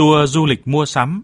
tour du lịch mua sắm.